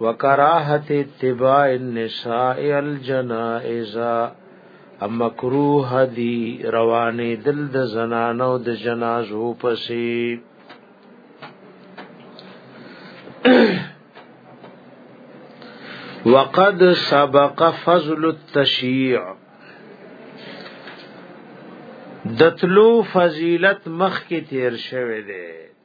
وکراهت اتباع النساء الجنائز ام مکروه دی روانه دل د زنانو د جنازو پسې وقد سبق فضل التشيع دتلو فضیلت مخ کې تیر شوه دی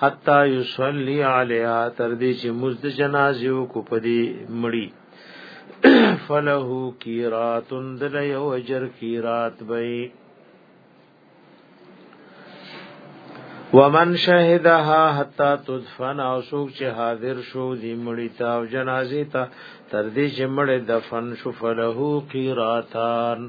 حتا یصلی علیها تر دې چې مزد جنازو کو پدی مړی فله کیرات دل یو اجر کیرات بی ومن شهدها حتا تدفن او سوک چې حاضر شو دی مړی تا او جنازې تا تر دې چې مړ دفن شو فله قیراتان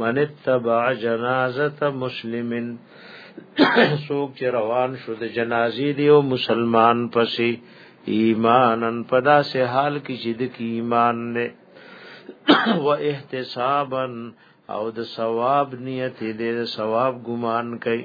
من اتبع جنازت مسلم سوک چې روان شو د جنازې دی او مسلمان پسې ایمانن پدا سه حال کې چې د کی ایمان نه و احتسابا او د ثواب نیت دې ثواب ګمان کوي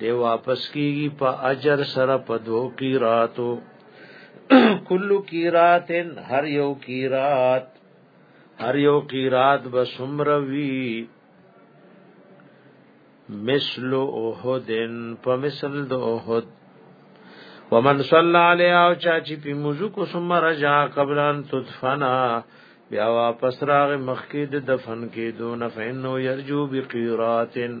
دی واپس کیږي په اجر سره په دو کی راتو کل کی راتن هر یو کی رات هر یو کی رات به سمروي مثل اوهدن په مثل د اوهد ومن صلى عليه او چا چې په موضوع کو ثم رجا قبل ان تدفنا بیا واپس راغ مخکې د دفن کې دون فینو يرجو بقيراتن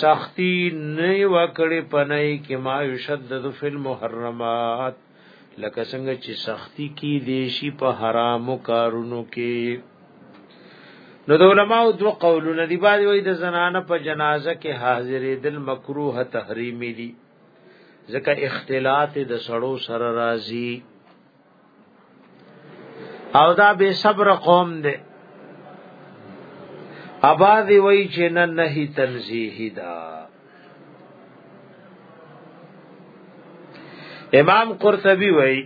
سختی نه وکړي پنای کې ما یشدد فی المحرمات لکه څنګه چې سختی کې دیشی په حرامو کارونو کې نو د علماء دو قولونه دی باندې وای د زنانه په جنازه کې حاضرې دل مکروه تحریمی دي ځکه اختلاط د سړو سره راځي او دا بے صبر قوم دے اباذی وای چې نه نهی تنزیهی دا امام قرطبی وای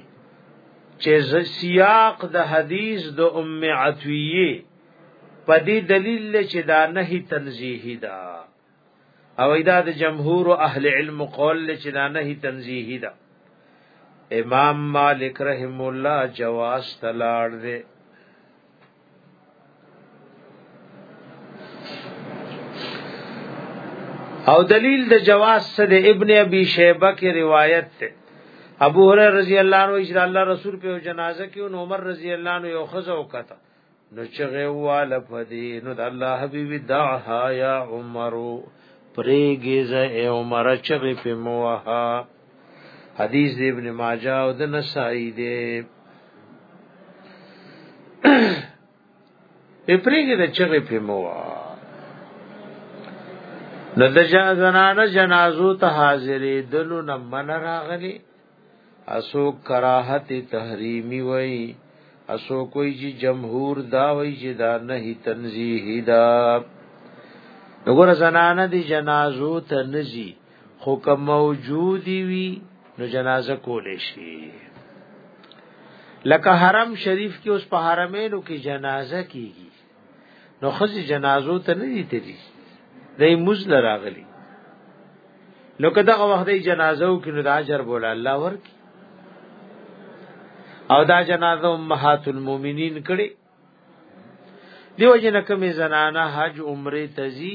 چې سیاق د حدیث د ام عتویه پدی دلیل چې دا نهی تنزیهی دا او دا د جمهور اهل علم قول چې دا نه تنزیهی ده امام مالک رحم الله جواز تلاړ دی او دلیل د جواز سره د ابن ابي شيبه کې روایت ده ابو هريره رضی الله عنه چې الله رسول په جنازه کې عمر رضی الله عنه یو خزه وکړه نو چغه واله پدی نو د الله حبیب دعها یا عمر پریږي ز ای عمر چغه په موها حدیث دی ابن ماجه او د نسائی دی په پریږي د چغه په موها نو د جنازو ته حاضرې دلو نه من راغلی اسو کراهت تحریمی وای اسو کوئی جی جمهور دا وای چې دا نه تنزیهی دا وګوره زنانه دی جنازو ته نزی خو که موجودی وی نو جنازه کول شي لکه حرم شریف کې اوس په حرمینو کې جنازه کیږي نو خزي جنازو ته نه دي تللی دای مزل راغلی نو کدا وخت دی جنازو کې نو د اجر بول الله ورکی او دا جنازه امهات المؤمنین کړي دیو جن کمی زنانه حج عمره تزي